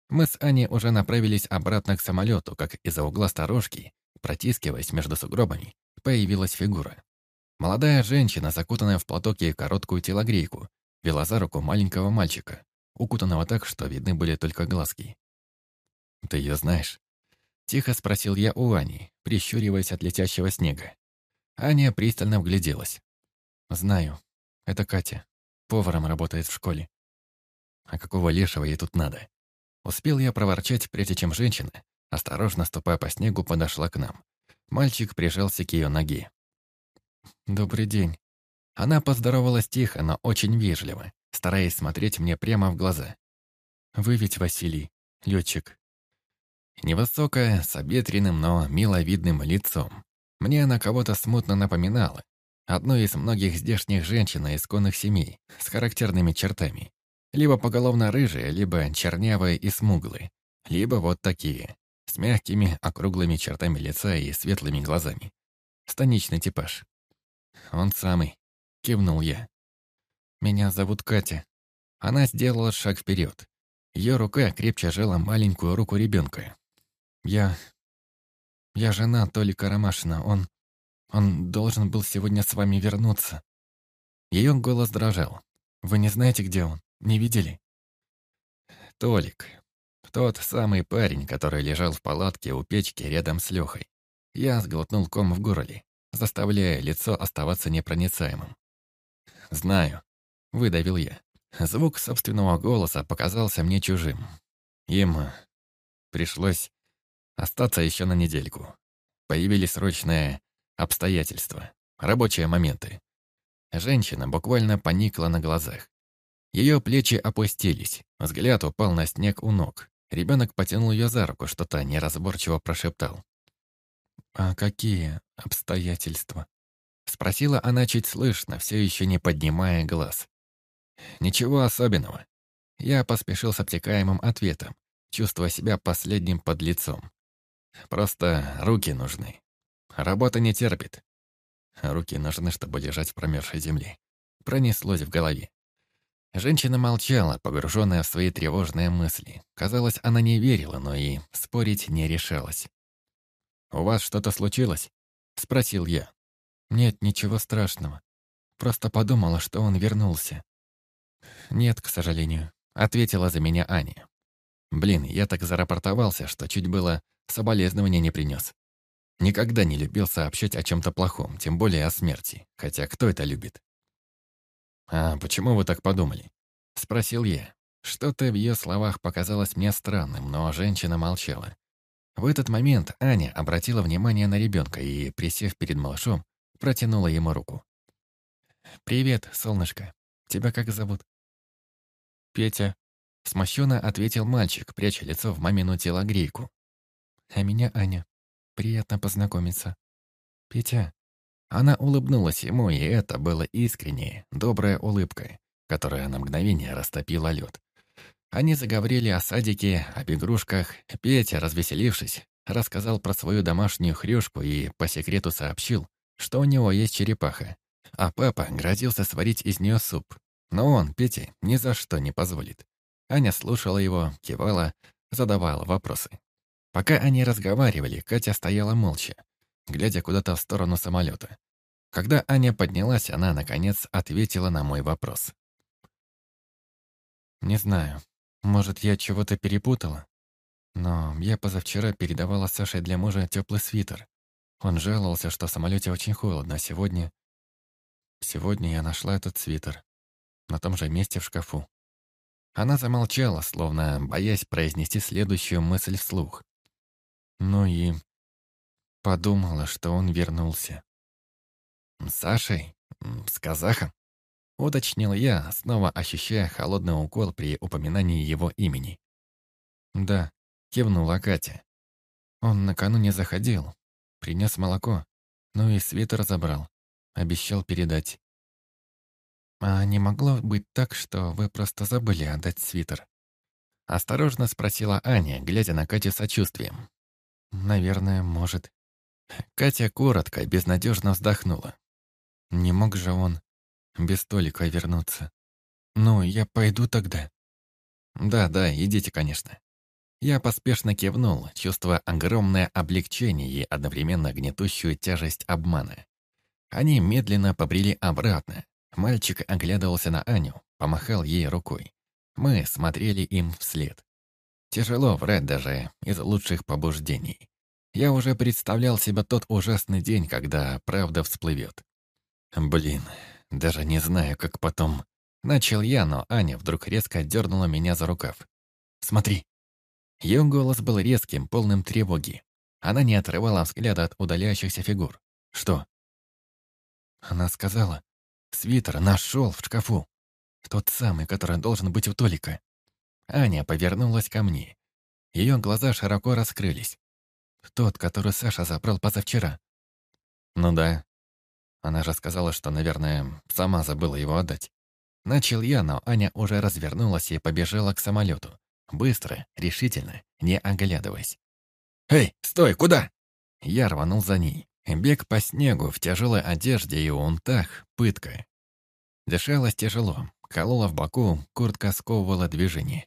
Мы с Аней уже направились обратно к самолету, как из-за угла сторожки, протискиваясь между сугробами, появилась фигура. Молодая женщина, закутанная в платок и короткую телогрейку, вела за руку маленького мальчика, укутанного так, что видны были только глазки. «Ты ее знаешь?» Тихо спросил я у Ани, прищуриваясь от летящего снега. Аня пристально вгляделась. «Знаю. Это Катя. Поваром работает в школе». «А какого лешего ей тут надо?» Успел я проворчать, прежде чем женщина, осторожно ступая по снегу, подошла к нам. Мальчик прижался к ее ноге. «Добрый день». Она поздоровалась тихо, но очень вежливо, стараясь смотреть мне прямо в глаза. «Вы ведь Василий, летчик». Невысокая, с обветренным, но миловидным лицом. Мне она кого-то смутно напоминала. Одну из многих здешних женщин из исконных семей, с характерными чертами. Либо поголовно рыжие, либо чернявые и смуглые. Либо вот такие, с мягкими, округлыми чертами лица и светлыми глазами. Станичный типаж. «Он самый», — кивнул я. «Меня зовут Катя». Она сделала шаг вперед. Ее рука крепче жала маленькую руку ребенка. «Я... я жена Толика Ромашина. Он... он должен был сегодня с вами вернуться». Ее голос дрожал. «Вы не знаете, где он?» Не видели?» Толик. Тот самый парень, который лежал в палатке у печки рядом с Лехой. Я сглотнул ком в горле, заставляя лицо оставаться непроницаемым. «Знаю», — выдавил я. Звук собственного голоса показался мне чужим. Им пришлось остаться еще на недельку. Появились срочные обстоятельства, рабочие моменты. Женщина буквально поникла на глазах. Ее плечи опустились, взгляд упал на снег у ног. Ребенок потянул ее за руку, что-то неразборчиво прошептал. «А какие обстоятельства?» Спросила она чуть слышно, все еще не поднимая глаз. «Ничего особенного». Я поспешил с обтекаемым ответом, чувствуя себя последним под лицом. «Просто руки нужны. Работа не терпит. Руки нужны, чтобы лежать в промерзшей земле». Пронеслось в голове. Женщина молчала, погруженная в свои тревожные мысли. Казалось, она не верила, но и спорить не решалась. «У вас что-то случилось?» — спросил я. «Нет, ничего страшного. Просто подумала, что он вернулся». «Нет, к сожалению», — ответила за меня Аня. «Блин, я так зарапортовался, что чуть было соболезнования не принес. Никогда не любил сообщать о чем-то плохом, тем более о смерти. Хотя кто это любит?» «А почему вы так подумали?» — спросил я. Что-то в ее словах показалось мне странным, но женщина молчала. В этот момент Аня обратила внимание на ребенка и, присев перед малышом, протянула ему руку. «Привет, солнышко. Тебя как зовут?» «Петя», — смущенно ответил мальчик, пряча лицо в мамину телогрейку. «А меня Аня. Приятно познакомиться. Петя, она улыбнулась ему, и это было искреннее, добрая улыбка, которая на мгновение растопила лед. Они заговорили о садике, об игрушках. Петя, развеселившись, рассказал про свою домашнюю хрюшку и по секрету сообщил, что у него есть черепаха. А папа грозился сварить из нее суп. Но он, Петя, ни за что не позволит. Аня слушала его, кивала, задавала вопросы. Пока они разговаривали, Катя стояла молча, глядя куда-то в сторону самолета. Когда Аня поднялась, она, наконец, ответила на мой вопрос. «Не знаю. Может, я чего-то перепутала? Но я позавчера передавала Саше для мужа теплый свитер. Он жаловался, что в самолете очень холодно, а сегодня... Сегодня я нашла этот свитер. На том же месте в шкафу. Она замолчала, словно боясь произнести следующую мысль вслух. Ну и подумала, что он вернулся. «С Сашей? С казахом?» Уточнил я, снова ощущая холодный укол при упоминании его имени. «Да», — кивнула Катя. «Он накануне заходил, принес молоко, ну и свитер забрал, обещал передать». «А не могло быть так, что вы просто забыли отдать свитер?» Осторожно спросила Аня, глядя на Катю сочувствием. «Наверное, может». Катя коротко, безнадежно вздохнула. Не мог же он без Толика вернуться. «Ну, я пойду тогда». «Да, да, идите, конечно». Я поспешно кивнул, чувствуя огромное облегчение и одновременно гнетущую тяжесть обмана. Они медленно побрели обратно. Мальчик оглядывался на Аню, помахал ей рукой. Мы смотрели им вслед. Тяжело врать даже из лучших побуждений. Я уже представлял себе тот ужасный день, когда правда всплывет. Блин, даже не знаю, как потом. Начал я, но Аня вдруг резко дернула меня за рукав. «Смотри». Ее голос был резким, полным тревоги. Она не отрывала взгляда от удаляющихся фигур. «Что?» Она сказала, «Свитер нашел в шкафу. Тот самый, который должен быть у Толика». Аня повернулась ко мне. Ее глаза широко раскрылись. «Тот, который Саша забрал позавчера». «Ну да, она же сказала, что, наверное, сама забыла его отдать. Начал я, но Аня уже развернулась и побежала к самолету. Быстро, решительно, не оглядываясь. «Эй, стой, куда?» Я рванул за ней. Бег по снегу в тяжелой одежде и унтах — пытка. Дышалось тяжело, колола в боку, куртка сковывала движение.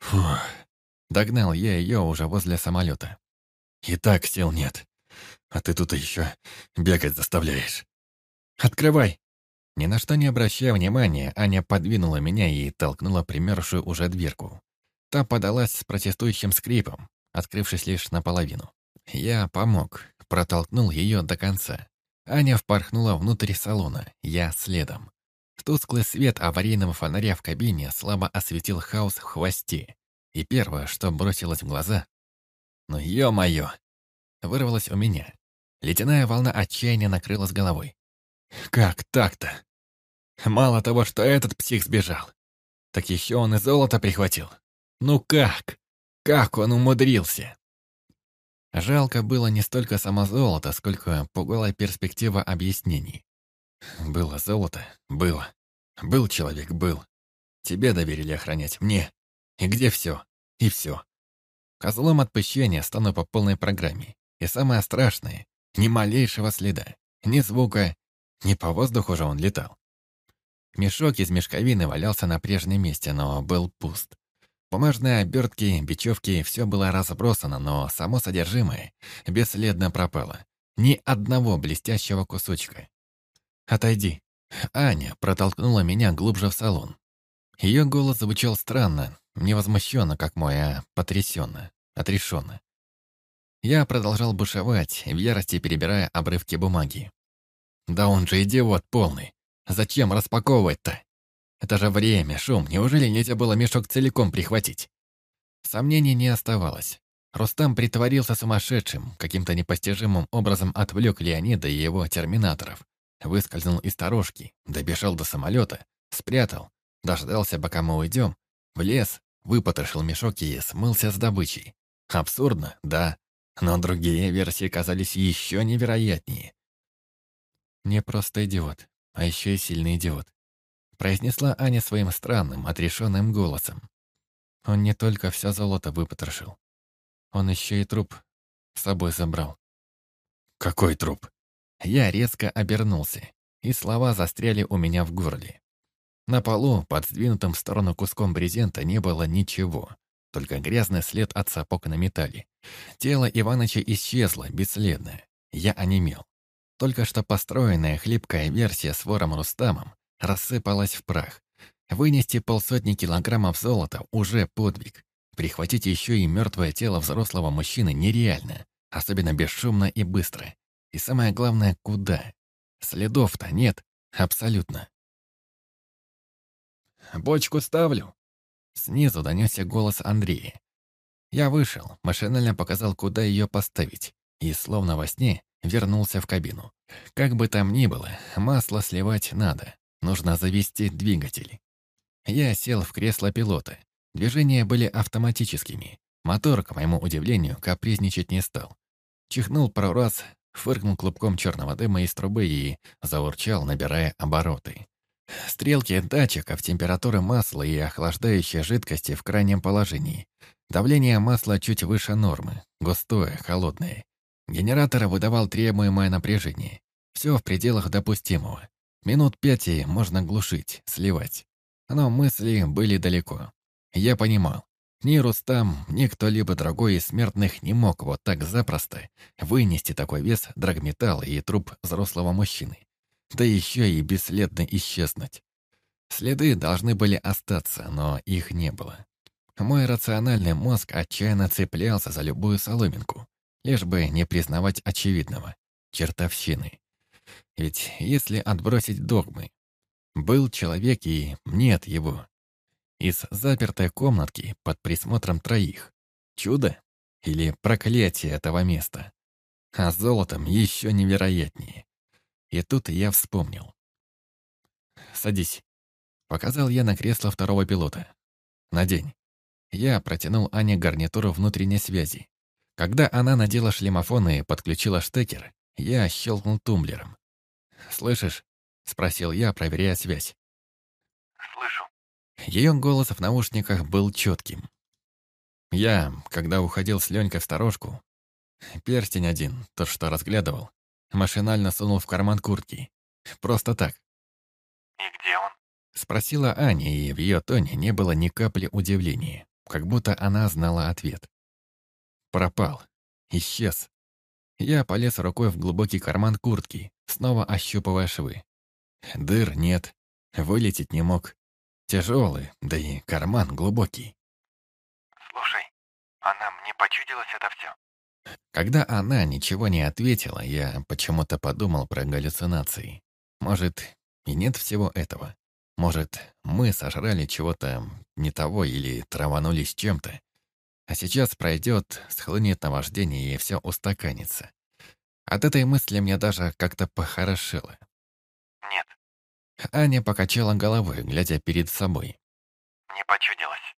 Фух. Догнал я ее уже возле самолета. И так сил нет. А ты тут еще бегать заставляешь. Открывай!» Ни на что не обращая внимания, Аня подвинула меня и толкнула примершую уже дверку. Та подалась с протестующим скрипом, открывшись лишь наполовину. Я помог, протолкнул ее до конца. Аня впорхнула внутрь салона, я следом. Тусклый свет аварийного фонаря в кабине слабо осветил хаос в хвосте. И первое, что бросилось в глаза... Ну, ё-моё! Вырвалось у меня. Ледяная волна отчаяния накрыла с головой. Как так-то? Мало того, что этот псих сбежал, так еще он и золото прихватил. Ну как? Как он умудрился? Жалко было не столько само золото, сколько пугала перспектива объяснений. Было золото? Было. Был человек? Был. Тебе доверили охранять, мне. И где все? И все. Козлом отпущения стану по полной программе. И самое страшное, ни малейшего следа, ни звука, ни по воздуху же он летал. Мешок из мешковины валялся на прежнем месте, но был пуст. Бумажные обертки, бечевки — все было разбросано, но само содержимое бесследно пропало. Ни одного блестящего кусочка. «Отойди». Аня протолкнула меня глубже в салон. Ее голос звучал странно, не возмущенно, как мой, а потрясенно, отрешенно. Я продолжал бушевать, в ярости перебирая обрывки бумаги. «Да он же идиот полный. Зачем распаковывать-то? Это же время, шум. Неужели нельзя было мешок целиком прихватить?» Сомнений не оставалось. Рустам притворился сумасшедшим, каким-то непостижимым образом отвлек Леонида и его терминаторов. Выскользнул из сторожки, добежал до самолета, спрятал, дождался, пока мы уйдем, влез, выпотрошил мешок и смылся с добычей. Абсурдно, да, но другие версии казались еще невероятнее. «Не просто идиот, а еще и сильный идиот», произнесла Аня своим странным, отрешенным голосом. Он не только все золото выпотрошил. Он еще и труп с собой забрал. «Какой труп?» Я резко обернулся, и слова застряли у меня в горле. На полу, под сдвинутым в сторону куском брезента, не было ничего только грязный след от сапог на металле. Тело Иваныча исчезло, бесследно. Я онемел. Только что построенная хлипкая версия с вором Рустамом рассыпалась в прах. Вынести полсотни килограммов золота уже подвиг. Прихватить еще и мертвое тело взрослого мужчины нереально, особенно бесшумно и быстро. И самое главное, куда? Следов-то нет, абсолютно. «Бочку ставлю!» Снизу донесся голос Андрея. Я вышел, машинально показал, куда ее поставить, и, словно во сне, вернулся в кабину. Как бы там ни было, масло сливать надо. Нужно завести двигатель. Я сел в кресло пилота. Движения были автоматическими. Мотор, к моему удивлению, капризничать не стал. Чихнул пару раз, фыркнул клубком черного дыма из трубы и заурчал, набирая обороты. Стрелки датчиков температуры масла и охлаждающей жидкости в крайнем положении. Давление масла чуть выше нормы, густое, холодное. Генератор выдавал требуемое напряжение. Все в пределах допустимого. Минут пять и можно глушить, сливать. Но мысли были далеко. Я понимал, ни Рустам, ни кто-либо другой из смертных не мог вот так запросто вынести такой вес драгметалла и труп взрослого мужчины. Да еще и бесследно исчезнуть. Следы должны были остаться, но их не было. Мой рациональный мозг отчаянно цеплялся за любую соломинку, лишь бы не признавать очевидного — чертовщины. Ведь если отбросить догмы, был человек и нет его. Из запертой комнатки под присмотром троих. Чудо или проклятие этого места? А золотом еще невероятнее. И тут я вспомнил. «Садись», — показал я на кресло второго пилота. «Надень». Я протянул Ане гарнитуру внутренней связи. Когда она надела шлемофон и подключила штекер, я щелкнул тумблером. «Слышишь?» — спросил я, проверяя связь. «Слышу». Ее голос в наушниках был четким. Я, когда уходил с Ленькой в сторожку, перстень один, тот, что разглядывал, машинально сунул в карман куртки. Просто так. «И где он?» Спросила Аня, и в ее тоне не было ни капли удивления, как будто она знала ответ. Пропал. Исчез. Я полез рукой в глубокий карман куртки, снова ощупывая швы. Дыр нет, вылететь не мог. Тяжелый, да и карман глубокий. «Слушай, а нам не почудилось это все?» Когда она ничего не ответила, я почему-то подумал про галлюцинации. Может, и нет всего этого. Может, мы сожрали чего-то не того или траванулись чем-то. А сейчас пройдет, схлынет наваждение и все устаканится. От этой мысли мне даже как-то похорошело. «Нет, Аня покачала головой, глядя перед собой. не почудилось».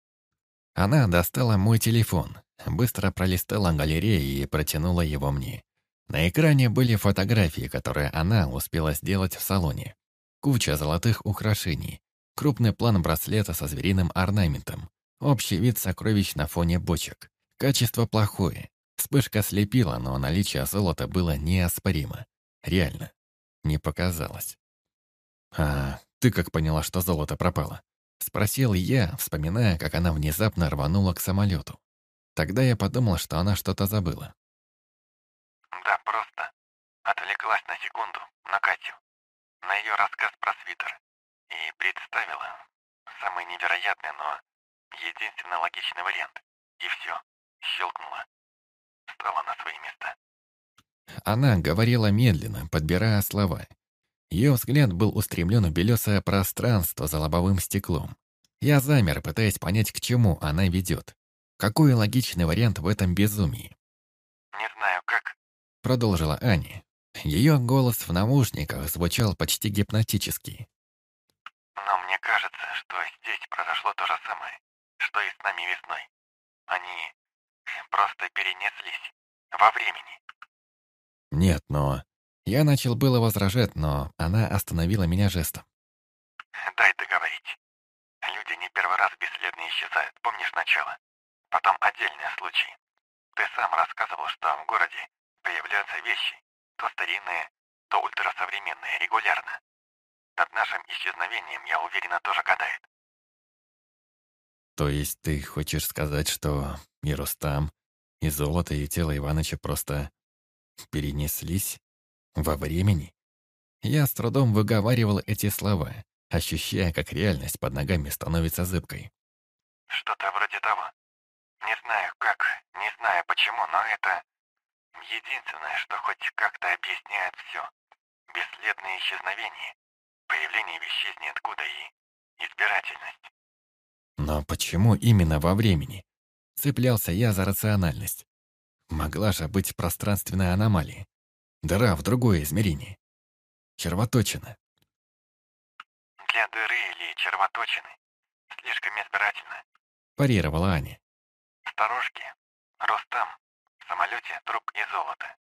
Она достала мой телефон, быстро пролистала галерею и протянула его мне. На экране были фотографии, которые она успела сделать в салоне. Куча золотых украшений, крупный план браслета со звериным орнаментом, общий вид сокровищ на фоне бочек. Качество плохое. Вспышка слепила, но наличие золота было неоспоримо. Реально. Не показалось. «А ты как поняла, что золото пропало?» Спросил я, вспоминая, как она внезапно рванула к самолету. Тогда я подумал, что она что-то забыла. Да, просто. Отвлеклась на секунду, на Катю. На ее рассказ про свитер. И представила самый невероятный, но единственно логичный вариант. И все. Щелкнула. Стала на свои места. Она говорила медленно, подбирая слова. Ее взгляд был устремлен в белесое пространство за лобовым стеклом. Я замер, пытаясь понять, к чему она ведет. Какой логичный вариант в этом безумии? Не знаю как. Продолжила Аня. Ее голос в наушниках звучал почти гипнотически. Но мне кажется, что здесь произошло то же самое, что и с нами весной. Они просто перенеслись во времени. Нет, но... Я начал было возражать, но она остановила меня жестом. Дай договорить. Люди не первый раз бесследно исчезают, помнишь начало? Потом отдельные случаи. Ты сам рассказывал, что в городе появляются вещи, то старинные, то ультрасовременные, регулярно. Над нашим исчезновением, я уверена, тоже гадает. То есть ты хочешь сказать, что и Рустам, и золото, и тело Иваныча просто перенеслись? Во времени? Я с трудом выговаривал эти слова, ощущая, как реальность под ногами становится зыбкой. Что-то вроде того. Не знаю как, не знаю почему, но это единственное, что хоть как-то объясняет все. Бесследное исчезновение, появление вещей из ниоткуда и избирательность. Но почему именно во времени? Цеплялся я за рациональность. Могла же быть пространственная аномалия. Дыра в другое измерение. Червоточина. Для дыры или червоточины слишком избирательно. Парировала Аня. Сторожки, Рустам, в самолете труп и золото.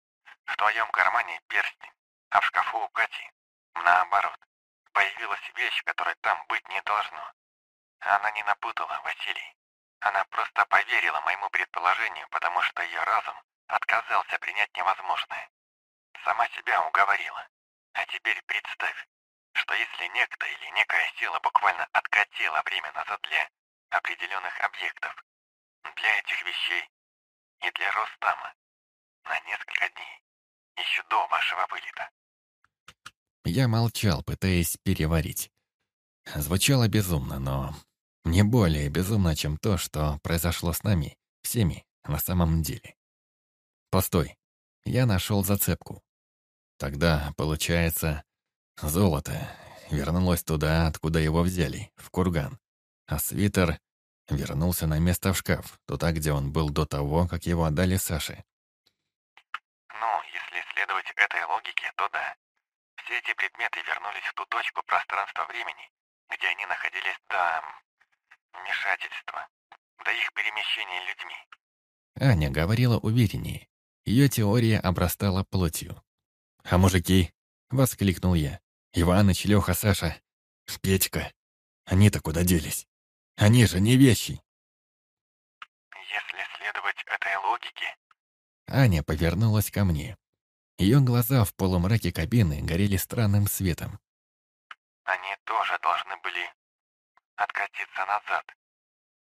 В твоем кармане перстень, а в шкафу у Кати, наоборот, появилась вещь, которой там быть не должно. Она не напутала, Василий. Она просто поверила моему предположению, потому что ее разум отказался принять невозможное. Сама себя уговорила. А теперь представь, что если некто или некая сила буквально откатила время назад для определенных объектов, для этих вещей и для Ростама на несколько дней, еще до вашего вылета. Я молчал, пытаясь переварить. Звучало безумно, но не более безумно, чем то, что произошло с нами, всеми, на самом деле. Постой. Я нашел зацепку. Тогда, получается, золото вернулось туда, откуда его взяли, в курган. А свитер вернулся на место в шкаф, туда, где он был до того, как его отдали Саше. Ну, если следовать этой логике, то да. Все эти предметы вернулись в ту точку пространства-времени, где они находились до вмешательства, до их перемещения людьми. Аня говорила увереннее. Ее теория обрастала плотью. «А мужики?» — воскликнул я. «Иваныч, Леха, Саша, Петька. Они-то куда делись? Они же не вещи!» Если следовать этой логике, Аня повернулась ко мне. Ее глаза в полумраке кабины горели странным светом. они тоже должны были откатиться назад,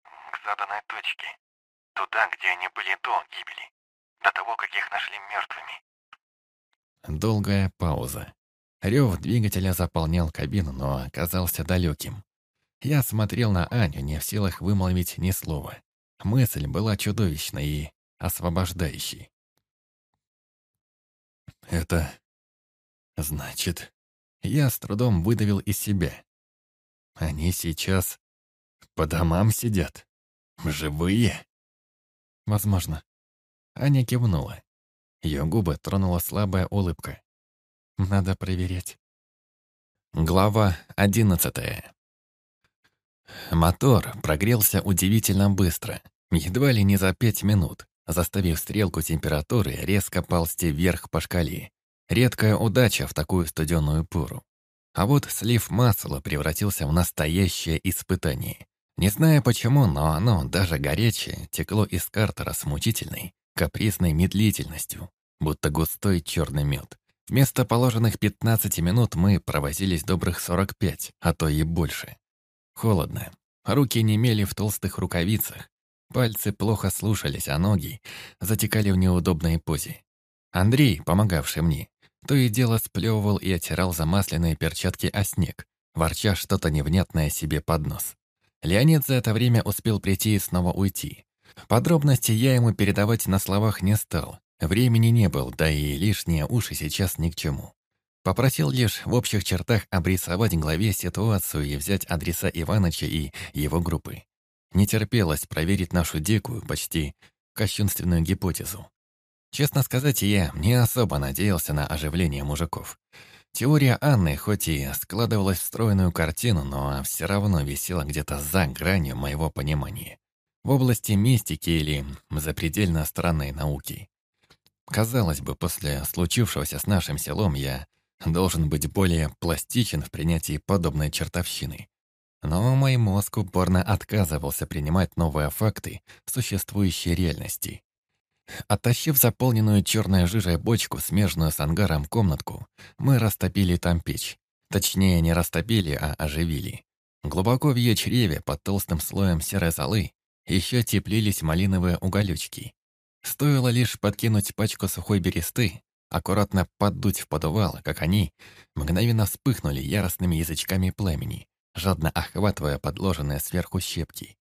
к заданной точке, туда, где они были до гибели, до того, как их нашли мертвыми. Долгая пауза. Рев двигателя заполнял кабину, но оказался далеким. Я смотрел на Аню, не в силах вымолвить ни слова. Мысль была чудовищной и освобождающей. «Это... значит...» Я с трудом выдавил из себя. «Они сейчас по домам сидят? Живые?» «Возможно». Аня кивнула. Ее губы тронула слабая улыбка. «Надо проверять». Глава одиннадцатая. Мотор прогрелся удивительно быстро, едва ли не за пять минут, заставив стрелку температуры резко ползти вверх по шкале. Редкая удача в такую студеную пору. А вот слив масла превратился в настоящее испытание. Не знаю почему, но оно, даже горячее, текло из картера с мучительной, капризной медлительностью, будто густой черный мед. Вместо положенных 15 минут мы провозились добрых 45, а то и больше. Холодно. Руки немели в толстых рукавицах. Пальцы плохо слушались, а ноги затекали в неудобной позе. Андрей, помогавший мне, то и дело сплевывал и оттирал замасленные перчатки о снег, ворча что-то невнятное себе под нос. Леонид за это время успел прийти и снова уйти. Подробности я ему передавать на словах не стал. Времени не было, да и лишние уши сейчас ни к чему. Попросил лишь в общих чертах обрисовать главе ситуацию и взять адреса Иваныча и его группы. Не терпелось проверить нашу дикую, почти кощунственную гипотезу. Честно сказать, я не особо надеялся на оживление мужиков. Теория Анны хоть и складывалась в стройную картину, но все равно висела где-то за гранью моего понимания. В области мистики или запредельно странной науки. Казалось бы, после случившегося с нашим селом я должен быть более пластичен в принятии подобной чертовщины. Но мой мозг упорно отказывался принимать новые факты существующей реальности. Оттащив заполненную черной жижей бочку, смежную с ангаром комнатку, мы растопили там печь. Точнее, не растопили, а оживили. Глубоко в ее чреве, под толстым слоем серой золы, еще теплились малиновые уголечки. Стоило лишь подкинуть пачку сухой бересты, аккуратно поддуть в подувало, как они мгновенно вспыхнули яростными язычками пламени, жадно охватывая подложенные сверху щепки.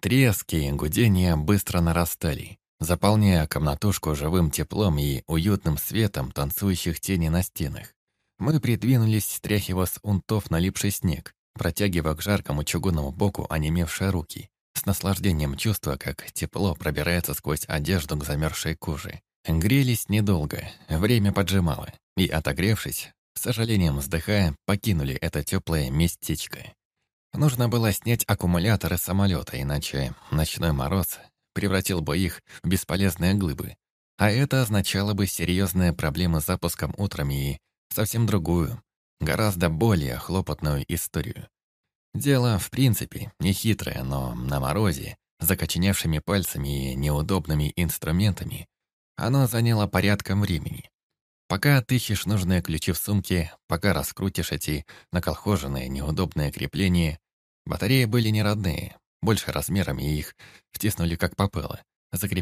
Трески и гудения быстро нарастали, заполняя комнатушку живым теплом и уютным светом танцующих теней на стенах. Мы придвинулись, стряхивая с унтов налипший снег, протягивая к жаркому чугунному боку онемевшие руки, с наслаждением чувствуя, как тепло пробирается сквозь одежду к замерзшей коже. Грелись недолго, время поджимало, и, отогревшись, с сожалением вздыхая, покинули это теплое местечко. Нужно было снять аккумуляторы самолета, иначе ночной мороз превратил бы их в бесполезные глыбы. А это означало бы серьезные проблемы с запуском утром и совсем другую, гораздо более хлопотную историю. Дело, в принципе, не хитрое, но на морозе, закоченевшими пальцами и неудобными инструментами, оно заняло порядком времени. Пока отыщешь нужные ключи в сумке, пока раскрутишь эти наколхоженные неудобные крепления, батареи были не родные, больше размерами их втиснули как попало, закрепив